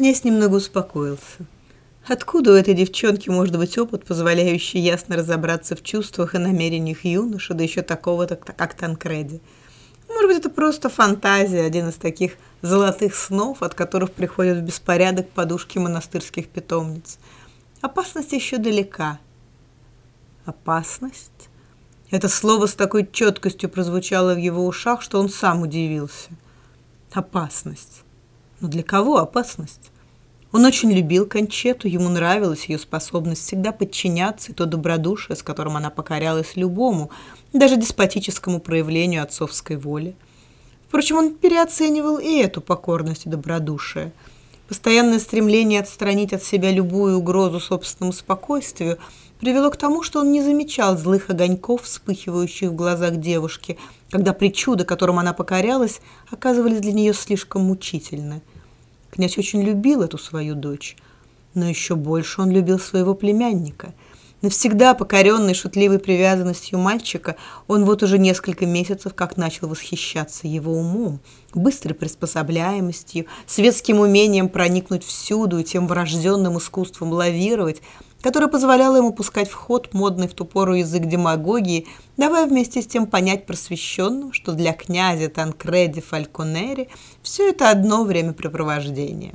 Князь немного успокоился. Откуда у этой девчонки может быть опыт, позволяющий ясно разобраться в чувствах и намерениях юноши, да еще такого-то, как Танкреди? Может быть, это просто фантазия, один из таких золотых снов, от которых приходят в беспорядок подушки монастырских питомниц. Опасность еще далека. Опасность? Это слово с такой четкостью прозвучало в его ушах, что он сам удивился. Опасность. Но для кого опасность? Он очень любил Кончету, ему нравилась ее способность всегда подчиняться и то добродушие, с которым она покорялась любому, даже деспотическому проявлению отцовской воли. Впрочем, он переоценивал и эту покорность и добродушие. Постоянное стремление отстранить от себя любую угрозу собственному спокойствию привело к тому, что он не замечал злых огоньков, вспыхивающих в глазах девушки, когда причуды, которым она покорялась, оказывались для нее слишком мучительны. Князь очень любил эту свою дочь, но еще больше он любил своего племянника. Навсегда покоренный шутливой привязанностью мальчика, он вот уже несколько месяцев как начал восхищаться его умом, быстрой приспособляемостью, светским умением проникнуть всюду и тем врожденным искусством лавировать, которое позволяло ему пускать в ход модный в ту пору язык демагогии, давая вместе с тем понять просвещенным, что для князя Танкреди Фальконери все это одно времяпрепровождение.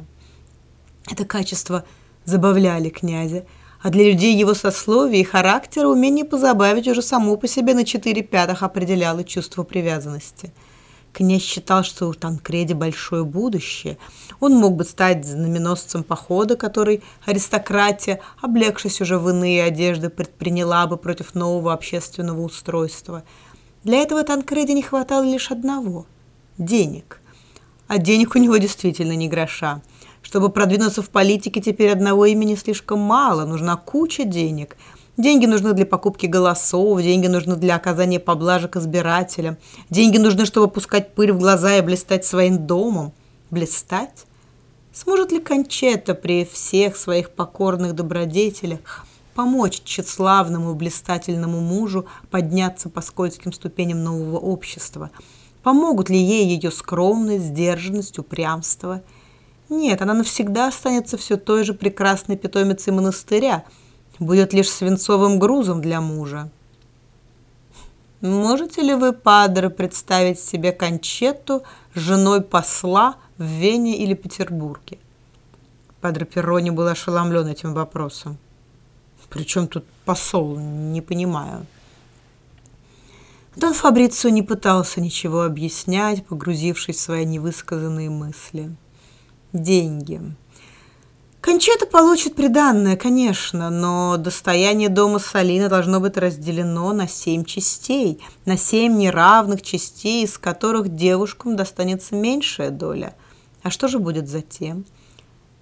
Это качество забавляли князя, а для людей его сословия и характера умение позабавить уже само по себе на четыре пятых определяло чувство привязанности – Князь считал, что у Танкреди большое будущее. Он мог бы стать знаменосцем похода, который аристократия, облегшись уже в иные одежды, предприняла бы против нового общественного устройства. Для этого Танкреди не хватало лишь одного – денег. А денег у него действительно не гроша. Чтобы продвинуться в политике, теперь одного имени слишком мало, нужна куча денег – Деньги нужны для покупки голосов, деньги нужны для оказания поблажек избирателям, деньги нужны, чтобы пускать пыль в глаза и блистать своим домом. Блистать? Сможет ли Кончета при всех своих покорных добродетелях помочь тщеславному и блистательному мужу подняться по скользким ступеням нового общества? Помогут ли ей ее скромность, сдержанность, упрямство? Нет, она навсегда останется все той же прекрасной питомицей монастыря – будет лишь свинцовым грузом для мужа. Можете ли вы, падре, представить себе Кончетту женой посла в Вене или Петербурге? Падре Перрони был ошеломлен этим вопросом. Причем тут посол, не понимаю. Дон Фабрицио не пытался ничего объяснять, погрузившись в свои невысказанные мысли. Деньги. Кончета получит приданное, конечно, но достояние дома Салина должно быть разделено на семь частей, на семь неравных частей, из которых девушкам достанется меньшая доля. А что же будет затем?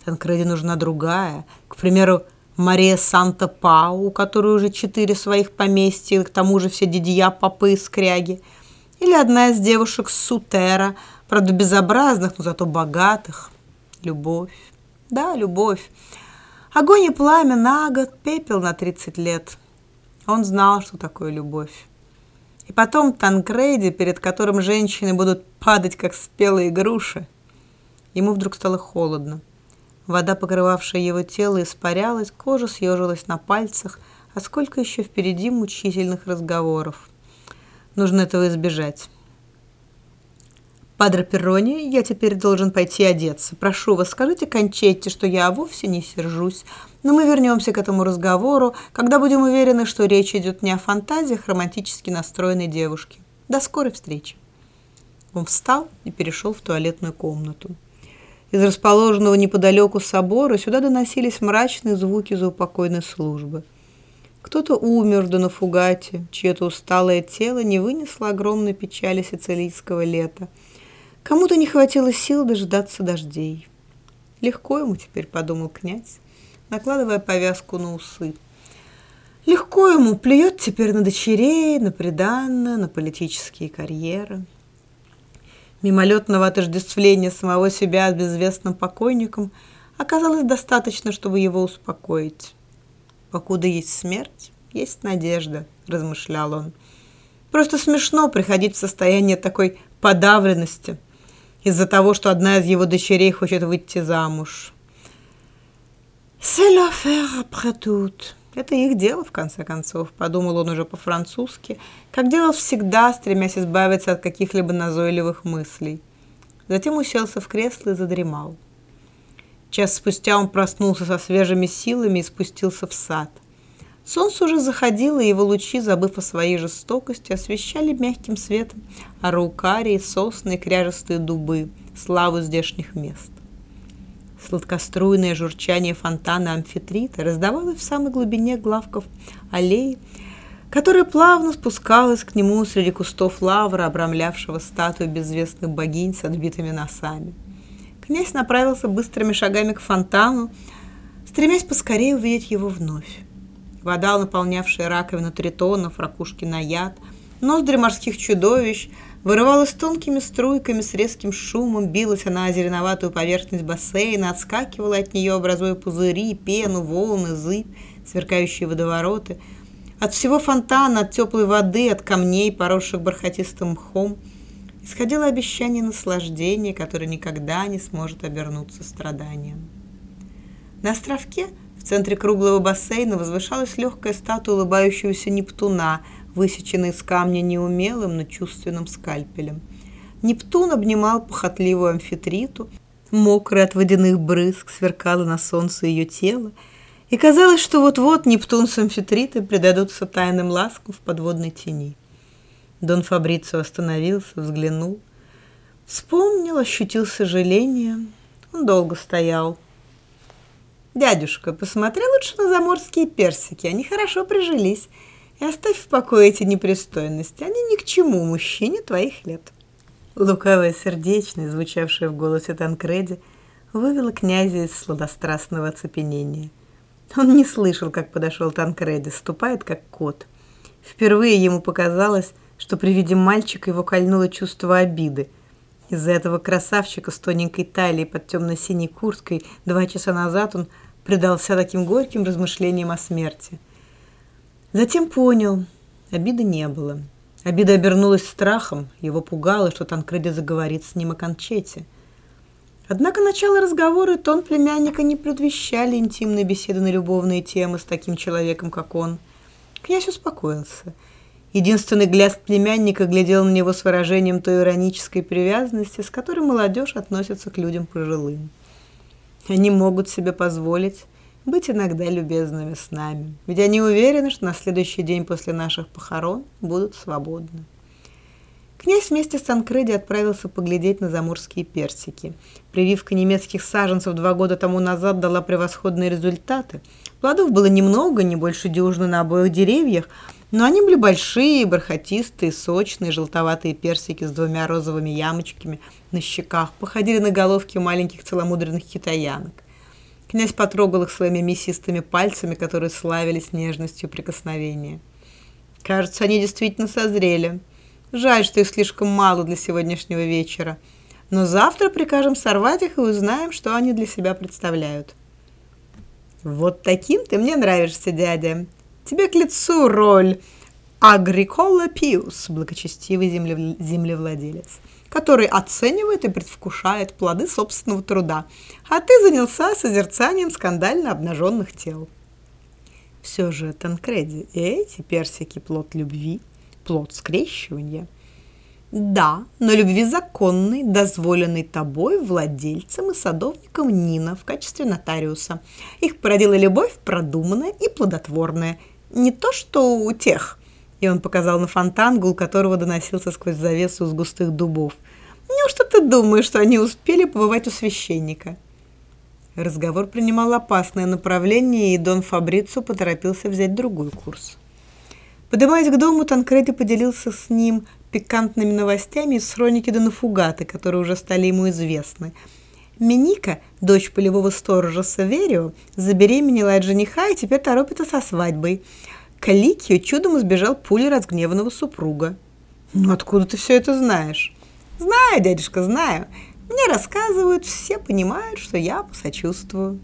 Танкреди нужна другая, к примеру, Мария Санта-Пау, у которой уже четыре своих поместья, к тому же все дядья, попы и скряги. Или одна из девушек Сутера, правда безобразных, но зато богатых. Любовь. Да, любовь. Огонь и пламя на год, пепел на 30 лет. Он знал, что такое любовь. И потом Танкреди, перед которым женщины будут падать, как спелые груши. Ему вдруг стало холодно. Вода, покрывавшая его тело, испарялась, кожа съежилась на пальцах, а сколько еще впереди мучительных разговоров. Нужно этого избежать. «Падре Перрони, я теперь должен пойти одеться. Прошу вас, скажите Кончетте, что я вовсе не сержусь. Но мы вернемся к этому разговору, когда будем уверены, что речь идет не о фантазиях романтически настроенной девушки. До скорой встречи». Он встал и перешел в туалетную комнату. Из расположенного неподалеку собора сюда доносились мрачные звуки заупокойной службы. Кто-то умер в Донафугате, чье-то усталое тело не вынесло огромной печали сицилийского лета – Кому-то не хватило сил дождаться дождей. Легко ему теперь, подумал князь, накладывая повязку на усы. Легко ему плюет теперь на дочерей, на приданное, на политические карьеры. Мимолетного отождествления самого себя с безвестным покойником оказалось достаточно, чтобы его успокоить. «Покуда есть смерть, есть надежда», – размышлял он. «Просто смешно приходить в состояние такой подавленности – из-за того, что одна из его дочерей хочет выйти замуж. «C'est l'affaire après tout». Это их дело, в конце концов, подумал он уже по-французски, как делал всегда, стремясь избавиться от каких-либо назойливых мыслей. Затем уселся в кресло и задремал. Час спустя он проснулся со свежими силами и спустился в сад. Солнце уже заходило, и его лучи, забыв о своей жестокости, освещали мягким светом араукарии, сосны и кряжестые дубы, славу здешних мест. Сладкоструйное журчание фонтана амфитрита раздавалось в самой глубине главков аллеи, которая плавно спускалась к нему среди кустов лавра, обрамлявшего статую безвестных богинь с отбитыми носами. Князь направился быстрыми шагами к фонтану, стремясь поскорее увидеть его вновь. Вода, наполнявшая раковину тритонов, ракушки на яд, ноздри морских чудовищ, вырывалась тонкими струйками с резким шумом, билась она о зеленоватую поверхность бассейна, отскакивала от нее, образуя пузыри, пену, волны, зыбь, сверкающие водовороты. От всего фонтана, от теплой воды, от камней, поросших бархатистым мхом, исходило обещание наслаждения, которое никогда не сможет обернуться страданием. На островке – в центре круглого бассейна возвышалась легкая статуя улыбающегося Нептуна, высеченная из камня неумелым, но чувственным скальпелем. Нептун обнимал похотливую амфитриту, мокрый от водяных брызг сверкало на солнце ее тело, и казалось, что вот-вот Нептун с амфитритой предадутся тайным ласкам в подводной тени. Дон Фабрицио остановился, взглянул, вспомнил, ощутил сожаление. Он долго стоял, «Дядюшка, посмотри лучше на заморские персики, они хорошо прижились. И оставь в покое эти непристойности, они ни к чему мужчине твоих лет». Лукавая сердечность, звучавшая в голосе Танкреди, вывела князя из сладострастного оцепенения. Он не слышал, как подошел Танкреди, ступает как кот. Впервые ему показалось, что при виде мальчика его кольнуло чувство обиды. Из-за этого красавчика с тоненькой талией под темно-синей курткой два часа назад он предался таким горьким размышлениям о смерти. Затем понял, обиды не было. Обида обернулась страхом, его пугало, что Танкреди заговорит с ним о Кончете. Однако начало разговора и тон племянника не предвещали интимной беседы на любовные темы с таким человеком, как он. Князь успокоился. Единственный гляд племянника глядел на него с выражением той иронической привязанности, с которой молодежь относится к людям пожилым. Они могут себе позволить быть иногда любезными с нами, ведь они уверены, что на следующий день после наших похорон будут свободны. Князь вместе с Танкреди отправился поглядеть на заморские персики. Прививка немецких саженцев два года тому назад дала превосходные результаты. Плодов было немного, не больше дюжины на обоих деревьях, но они были большие, бархатистые, сочные, желтоватые персики с двумя розовыми ямочками на щеках, походили на головки маленьких целомудренных китаянок. Князь потрогал их своими мясистыми пальцами, которые славились нежностью прикосновения. Кажется, они действительно созрели. Жаль, что их слишком мало для сегодняшнего вечера. Но завтра прикажем сорвать их и узнаем, что они для себя представляют. Вот таким ты мне нравишься, дядя. Тебе к лицу роль Агрикола Пиус, благочестивый землев... землевладелец, который оценивает и предвкушает плоды собственного труда, а ты занялся созерцанием скандально обнаженных тел. Все же, Танкреди, эти персики – плод любви, плод скрещивания. Да, но любви законной, дозволенной тобой, владельцем и садовником Нина в качестве нотариуса. Их породила любовь продуманная и плодотворная – не то, что у тех. И он показал на фонтан, гул которого доносился сквозь завесу из густых дубов. Неужто ты думаешь, что они успели побывать у священника? Разговор принимал опасное направление, и Дон Фабрицу поторопился взять другой курс. Поднимаясь к дому, Танкреди поделился с ним пикантными новостями из хроники Донафугаты, которые уже стали ему известны – Миника, дочь полевого сторожа Саверио, забеременела от жениха и теперь торопится со свадьбой. Каликию чудом избежал пули разгневанного супруга. «Ну откуда ты все это знаешь?» «Знаю, дядюшка, знаю. Мне рассказывают, все понимают, что я посочувствую».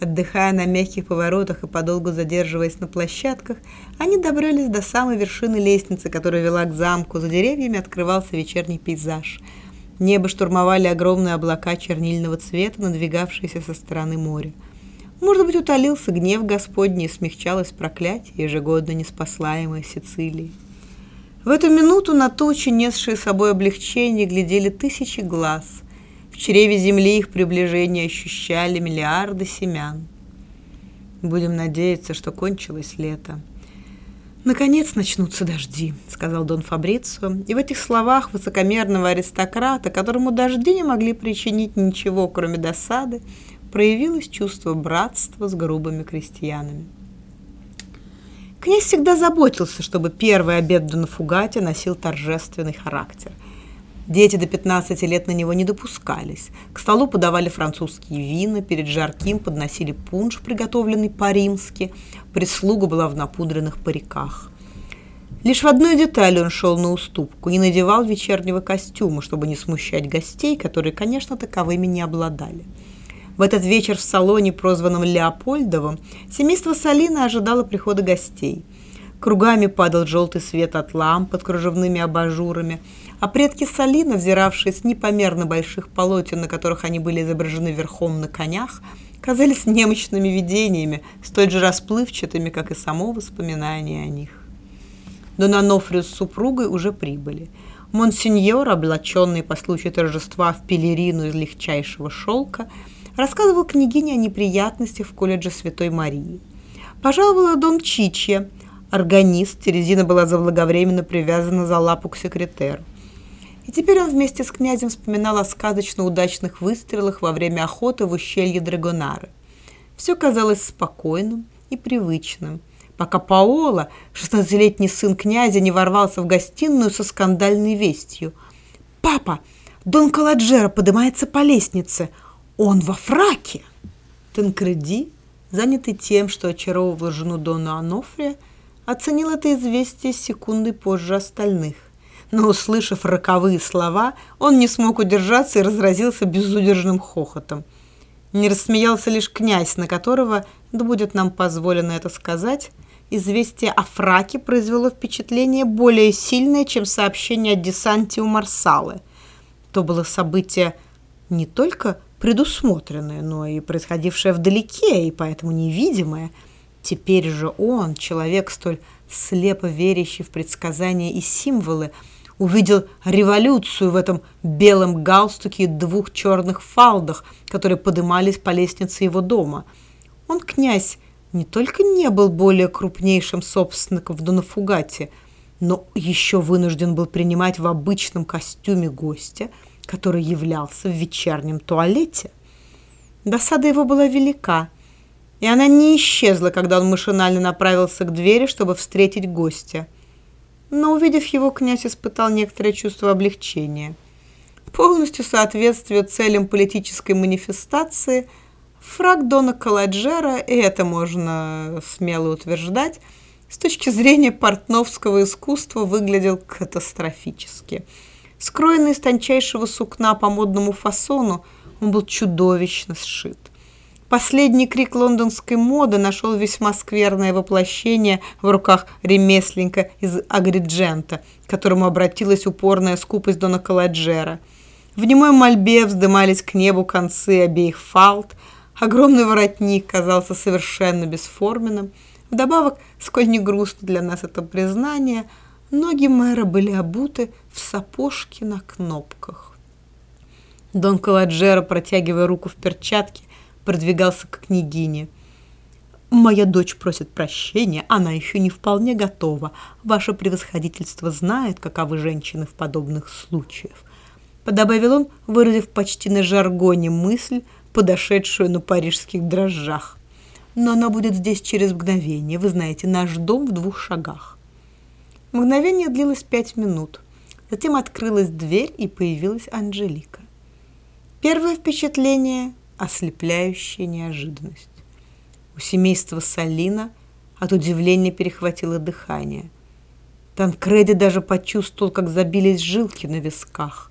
Отдыхая на мягких поворотах и подолгу задерживаясь на площадках, они добрались до самой вершины лестницы, которая вела к замку. За деревьями открывался вечерний пейзаж – Небо штурмовали огромные облака чернильного цвета, надвигавшиеся со стороны моря. Может быть, утолился гнев Господний и смягчалось проклятие, ежегодно неспослаемое Сицилии. В эту минуту на тучи, несшие собой облегчение, глядели тысячи глаз. В чреве земли их приближение ощущали миллиарды семян. Будем надеяться, что кончилось лето. «Наконец начнутся дожди», — сказал Дон Фабрицио, и в этих словах высокомерного аристократа, которому дожди не могли причинить ничего, кроме досады, проявилось чувство братства с грубыми крестьянами. Князь всегда заботился, чтобы первый обед Дона Фугати носил торжественный характер. Дети до 15 лет на него не допускались. К столу подавали французские вина, перед жарким подносили пунш, приготовленный по-римски. Прислуга была в напудренных париках. Лишь в одной детали он шел на уступку, не надевал вечернего костюма, чтобы не смущать гостей, которые, конечно, таковыми не обладали. В этот вечер в салоне, прозванном Леопольдовым, семейство Салина ожидало прихода гостей. Кругами падал желтый свет от ламп под кружевными абажурами, а предки Салина, взиравшие с непомерно больших полотен, на которых они были изображены верхом на конях, казались немощными видениями, столь же расплывчатыми, как и само воспоминание о них. Дон Анофрио с супругой уже прибыли. Монсеньор, облаченный по случаю торжества в пелерину из легчайшего шелка, рассказывал княгине о неприятностях в колледже Святой Марии. Пожаловала Дон Чичья, органист, Терезина была заблаговременно привязана за лапу к секретеру. И теперь он вместе с князем вспоминал о сказочно удачных выстрелах во время охоты в ущелье Драгонары. Все казалось спокойным и привычным, пока Паоло, 16-летний сын князя, не ворвался в гостиную со скандальной вестью. «Папа, Дон Каладжера поднимается по лестнице!» Он во фраке!» Танкреди, занятый тем, что очаровывал жену Дона Анофрия, оценил это известие секунды позже остальных. Но, услышав роковые слова, он не смог удержаться и разразился безудержным хохотом. Не рассмеялся лишь князь, на которого, да будет нам позволено это сказать, известие о фраке произвело впечатление более сильное, чем сообщение о десанте у Марсалы. То было событие не только предусмотренное, но и происходившее вдалеке, и поэтому невидимое. Теперь же он, человек столь слепо верящий в предсказания и символы, увидел революцию в этом белом галстуке и двух черных фалдах, которые подымались по лестнице его дома. Он, князь, не только не был более крупнейшим собственником в Донафугате, но еще вынужден был принимать в обычном костюме гостя – который являлся в вечернем туалете. Досада его была велика, и она не исчезла, когда он машинально направился к двери, чтобы встретить гостя. Но, увидев его, князь испытал некоторое чувство облегчения. Полностью соответствуя целям политической манифестации, фраг Дона Каладжера, и это можно смело утверждать, с точки зрения портновского искусства выглядел катастрофически – Скроенный из тончайшего сукна по модному фасону, он был чудовищно сшит. Последний крик лондонской моды нашел весьма скверное воплощение в руках ремесленника из Агриджента, к которому обратилась упорная скупость Дона Каладжера. В немой мольбе вздымались к небу концы обеих фалд, огромный воротник казался совершенно бесформенным. Вдобавок, сколь не грустно для нас это признание – Ноги мэра были обуты в сапожки на кнопках. Дон Каладжеро, протягивая руку в перчатке, продвигался к княгине. «Моя дочь просит прощения, она еще не вполне готова. Ваше превосходительство знает, каковы женщины в подобных случаях». Подобавил он, выразив почти на жаргоне мысль, подошедшую на парижских дрожжах. «Но она будет здесь через мгновение. Вы знаете, наш дом в двух шагах». Мгновение длилось пять минут. Затем открылась дверь, и появилась Анжелика. Первое впечатление – ослепляющая неожиданность. У семейства Салина от удивления перехватило дыхание. Танкреди даже почувствовал, как забились жилки на висках.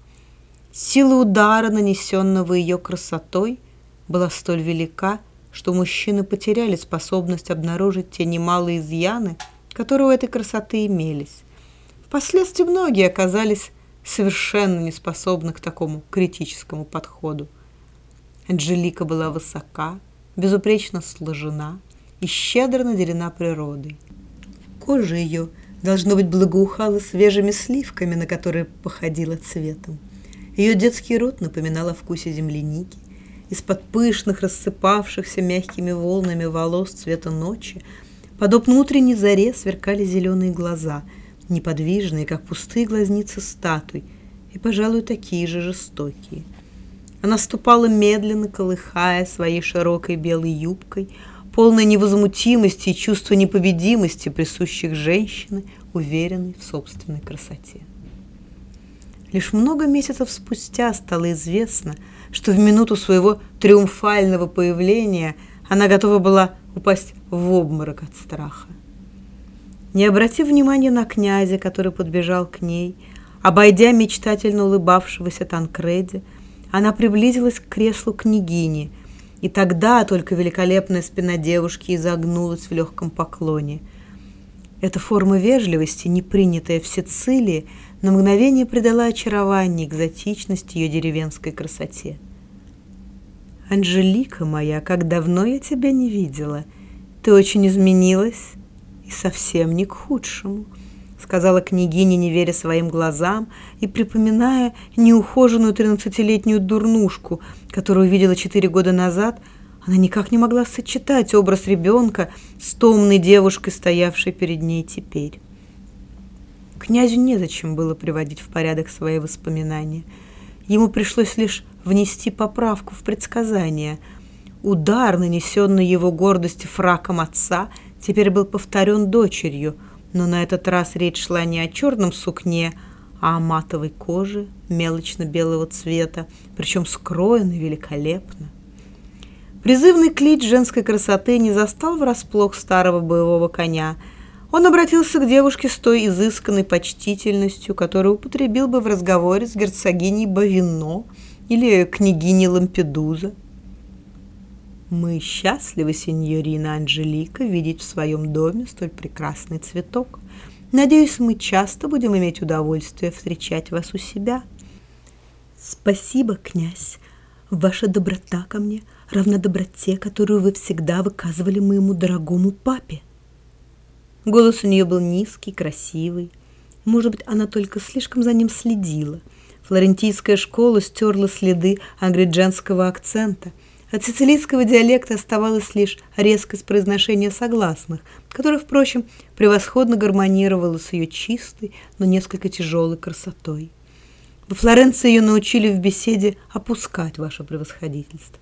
Сила удара, нанесенного ее красотой, была столь велика, что мужчины потеряли способность обнаружить те немалые изъяны – которые у этой красоты имелись. Впоследствии многие оказались совершенно неспособны к такому критическому подходу. Анжелика была высока, безупречно сложена и щедро наделена природой. Кожа ее, должно быть, благоухала свежими сливками, на которые походила цветом. Ее детский рот напоминал о вкусе земляники. Из-под пышных, рассыпавшихся мягкими волнами волос цвета ночи, подобно утренней заре, сверкали зеленые глаза, неподвижные, как пустые глазницы статуй, и, пожалуй, такие же жестокие. Она ступала медленно, колыхая своей широкой белой юбкой, полной невозмутимости и чувства непобедимости, присущих женщины, уверенной в собственной красоте. Лишь много месяцев спустя стало известно, что в минуту своего триумфального появления она готова была упасть в обморок от страха. Не обратив внимания на князя, который подбежал к ней, обойдя мечтательно улыбавшегося Танкреди, она приблизилась к креслу княгини, и тогда только великолепная спина девушки изогнулась в легком поклоне. Эта форма вежливости, не принятая в Сицилии, на мгновение придала очарование экзотичности ее деревенской красоте. «Анжелика моя, как давно я тебя не видела! Ты очень изменилась и совсем не к худшему», — сказала княгиня, не веря своим глазам и припоминая неухоженную тринадцатилетнюю дурнушку, которую видела четыре года назад. Она никак не могла сочетать образ ребенка с томной девушкой, стоявшей перед ней теперь. Князю незачем было приводить в порядок свои воспоминания. Ему пришлось лишь внести поправку в предсказание. Удар, нанесенный его гордости фраком отца, теперь был повторен дочерью – но на этот раз речь шла не о черном сукне, а о матовой коже мелочно-белого цвета, причем скроенной великолепно. Призывный клич женской красоты не застал врасплох старого боевого коня. Он обратился к девушке с той изысканной почтительностью, которую употребил бы в разговоре с герцогиней Бавино или княгиней Лампедуза. Мы счастливы, сеньорина Анжелика, видеть в своем доме столь прекрасный цветок. Надеюсь, мы часто будем иметь удовольствие встречать вас у себя. Спасибо, князь. Ваша доброта ко мне равна доброте, которую вы всегда выказывали моему дорогому папе. Голос у нее был низкий, красивый. Может быть, она только слишком за ним следила. Флорентийская школа стерла следы ангриджанского акцента – от сицилийского диалекта оставалась лишь резкость произношения согласных, которая, впрочем, превосходно гармонировала с ее чистой, но несколько тяжелой красотой. Во Флоренции ее научили в беседе опускать ваше превосходительство.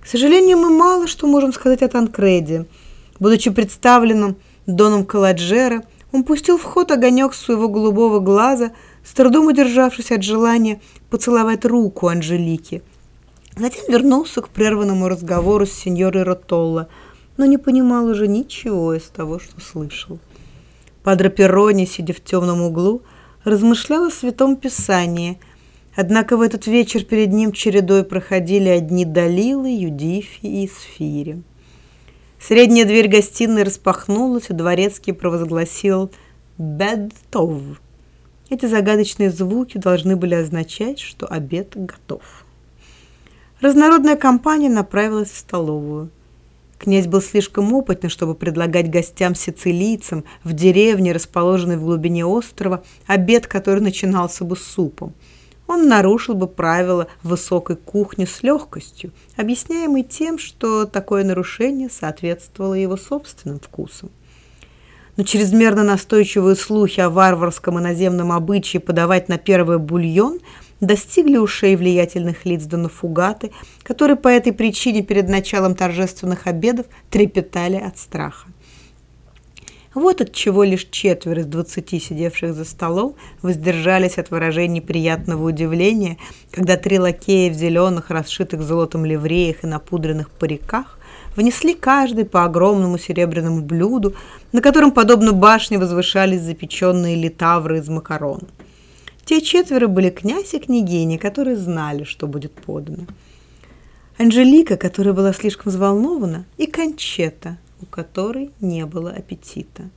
К сожалению, мы мало что можем сказать о Танкреде. Будучи представленным Доном Каладжера, он пустил в ход огонек своего голубого глаза, с трудом удержавшись от желания поцеловать руку Анжелики – Затем вернулся к прерванному разговору с сеньорой Ротолло, но не понимал уже ничего из того, что слышал. Падре Перрони, сидя в темном углу, размышлял о Святом Писании, однако в этот вечер перед ним чередой проходили одни Далилы, Юдифи и Сфири. Средняя дверь гостиной распахнулась, и дворецкий провозгласил «Бедтов». Эти загадочные звуки должны были означать, что обед готов. Разнородная компания направилась в столовую. Князь был слишком опытен, чтобы предлагать гостям-сицилийцам в деревне, расположенной в глубине острова, обед, который начинался бы с супом. Он нарушил бы правила высокой кухни с легкостью, объясняемой тем, что такое нарушение соответствовало его собственным вкусам. Но чрезмерно настойчивые слухи о варварском иноземном обычае подавать на первое бульон – достигли ушей влиятельных лиц Донафугаты, которые по этой причине перед началом торжественных обедов трепетали от страха. Вот от чего лишь четверо из двадцати сидевших за столом воздержались от выражений приятного удивления, когда три лакея в зеленых, расшитых золотом ливреях и напудренных париках внесли каждый по огромному серебряному блюду, на котором, подобно башне, возвышались запеченные литавры из макарон. Те четверо были князь и княгиня, которые знали, что будет подано. Анжелика, которая была слишком взволнована, и Кончета, у которой не было аппетита.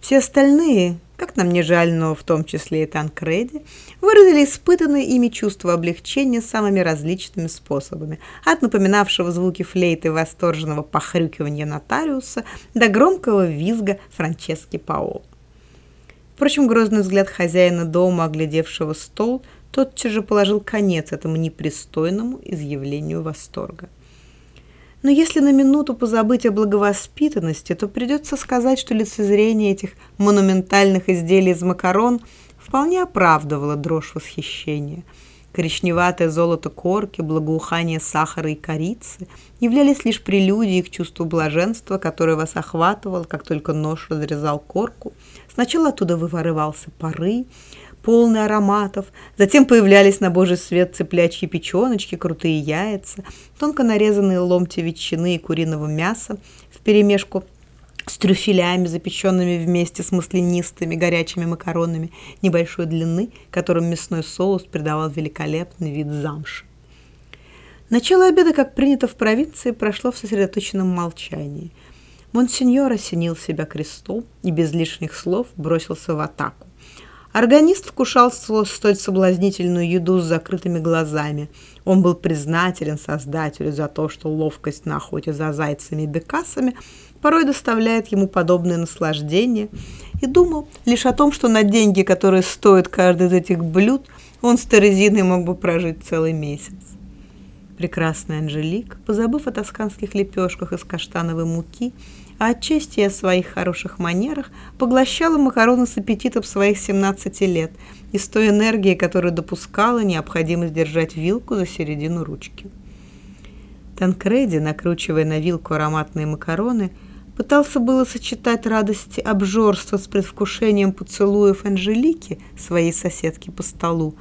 Все остальные, как нам не жаль, но в том числе и Танкреди, выразили испытанные ими чувство облегчения самыми различными способами, от напоминавшего звуки флейты восторженного похрюкивания нотариуса до громкого визга Франчески Паоло. Впрочем, грозный взгляд хозяина дома, оглядевшего стол, тотчас же положил конец этому непристойному изъявлению восторга. Но если на минуту позабыть о благовоспитанности, то придется сказать, что лицезрение этих монументальных изделий из макарон вполне оправдывало дрожь восхищения. Коричневатое золото корки, благоухание сахара и корицы являлись лишь прелюдией к чувству блаженства, которое вас охватывало, как только нож разрезал корку. Сначала оттуда вырывался пары, полный ароматов. Затем появлялись на божий свет цыплячьи печеночки, крутые яйца, тонко нарезанные ломти ветчины и куриного мяса вперемешку с трюфелями, запеченными вместе с маслянистыми горячими макаронами небольшой длины, которым мясной соус придавал великолепный вид замши. Начало обеда, как принято в провинции, прошло в сосредоточенном молчании. Монсеньор осенил себя крестом и без лишних слов бросился в атаку. Органист вкушал столь соблазнительную еду с закрытыми глазами. Он был признателен Создателю за то, что ловкость на охоте за зайцами и бекасами порой доставляет ему подобное наслаждение, и думал лишь о том, что на деньги, которые стоит каждый из этих блюд, он с Терезиной мог бы прожить целый месяц. Прекрасная Анжелик, позабыв о тосканских лепешках из каштановой муки, а отчасти о своих хороших манерах, поглощала макароны с аппетитом своих 17 лет и с той энергией, которую допускала необходимость держать вилку за середину ручки. Танкреди, накручивая на вилку ароматные макароны, пытался было сочетать радости обжорства с предвкушением поцелуев Анжелики, своей соседки по столу,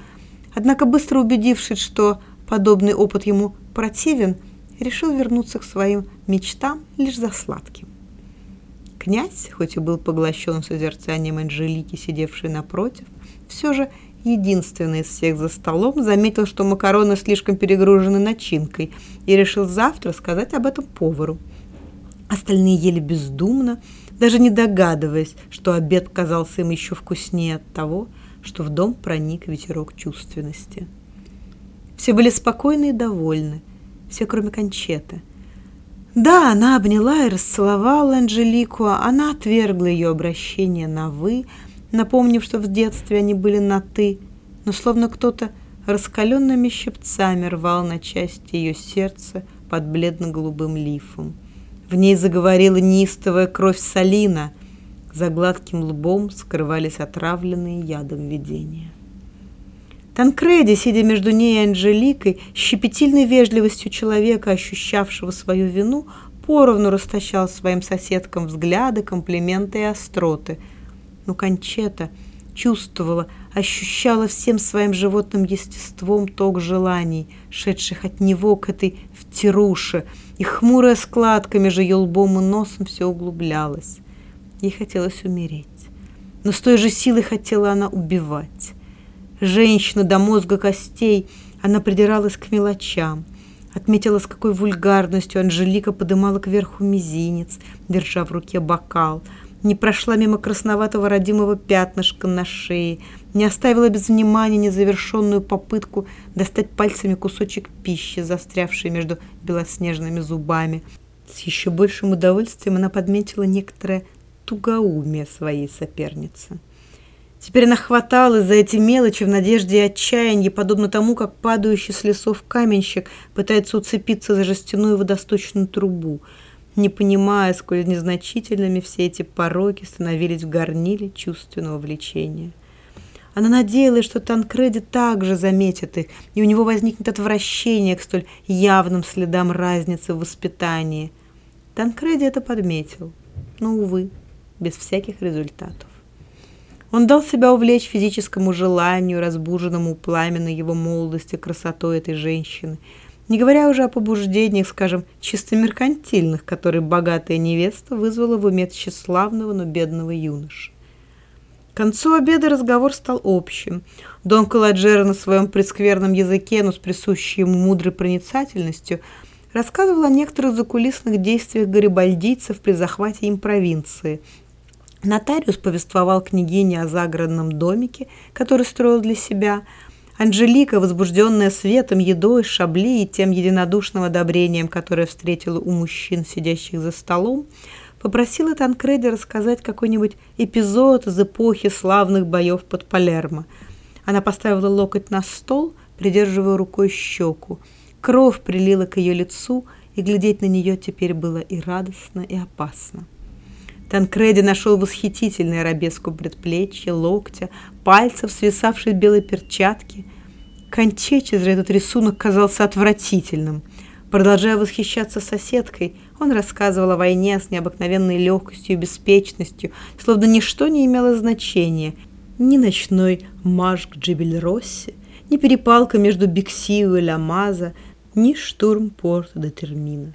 однако быстро убедившись, что подобный опыт ему противен, решил вернуться к своим мечтам лишь за сладким. Князь, хоть и был поглощен созерцанием Анжелики, сидевшей напротив, все же единственный из всех за столом заметил, что макароны слишком перегружены начинкой, и решил завтра сказать об этом повару. Остальные ели бездумно, даже не догадываясь, что обед казался им еще вкуснее от того, что в дом проник ветерок чувственности. Все были спокойны и довольны, все кроме Кончеты – да, она обняла и расцеловала Анжелику, а она отвергла ее обращение на «вы», напомнив, что в детстве они были на «ты», но словно кто-то раскаленными щипцами рвал на части ее сердце под бледно-голубым лифом. В ней заговорила неистовая кровь Салина, за гладким лбом скрывались отравленные ядом видения. Танкреди, сидя между ней и Анжеликой, щепетильной вежливостью человека, ощущавшего свою вину, поровну растащал своим соседкам взгляды, комплименты и остроты. Но Кончета чувствовала, ощущала всем своим животным естеством ток желаний, шедших от него к этой втируше, и хмурая складка между ее лбом и носом все углублялась. Ей хотелось умереть, но с той же силой хотела она убивать. Женщина до мозга костей, она придиралась к мелочам. Отметила, с какой вульгарностью Анжелика подымала кверху мизинец, держа в руке бокал. Не прошла мимо красноватого родимого пятнышка на шее, не оставила без внимания незавершенную попытку достать пальцами кусочек пищи, застрявший между белоснежными зубами. С еще большим удовольствием она подметила некоторое тугоумие своей соперницы. Теперь она хваталась за эти мелочи в надежде и отчаянии, подобно тому, как падающий с лесов каменщик пытается уцепиться за жестяную водосточную трубу, не понимая, сколь незначительными все эти пороки становились в горниле чувственного влечения. Она надеялась, что Танкреди также заметит их, и у него возникнет отвращение к столь явным следам разницы в воспитании. Танкреди это подметил, но, увы, без всяких результатов. Он дал себя увлечь физическому желанию, разбуженному пламенной его молодости красотой этой женщины, не говоря уже о побуждениях, скажем, чисто меркантильных, которые богатая невеста вызвала в уме тщеславного, но бедного юноши. К концу обеда разговор стал общим. Дон Каладжера на своем прескверном языке, но с присущей ему мудрой проницательностью, рассказывал о некоторых закулисных действиях гарибальдийцев при захвате им провинции – Нотариус повествовал княгине о загородном домике, который строил для себя. Анжелика, возбужденная светом, едой, шабли и тем единодушным одобрением, которое встретила у мужчин, сидящих за столом, попросила Танкреди рассказать какой-нибудь эпизод из эпохи славных боев под Палермо. Она поставила локоть на стол, придерживая рукой щеку. Кровь прилила к ее лицу, и глядеть на нее теперь было и радостно, и опасно. Танкреди нашел восхитительный арабеску предплечья, локтя, пальцев, свисавшей белой перчатки. Кончечи же этот рисунок казался отвратительным. Продолжая восхищаться соседкой, он рассказывал о войне с необыкновенной легкостью и беспечностью, словно ничто не имело значения. Ни ночной Машк Джибель-Росси, ни перепалка между Биксио и Ламаза, ни штурм порта Детермина.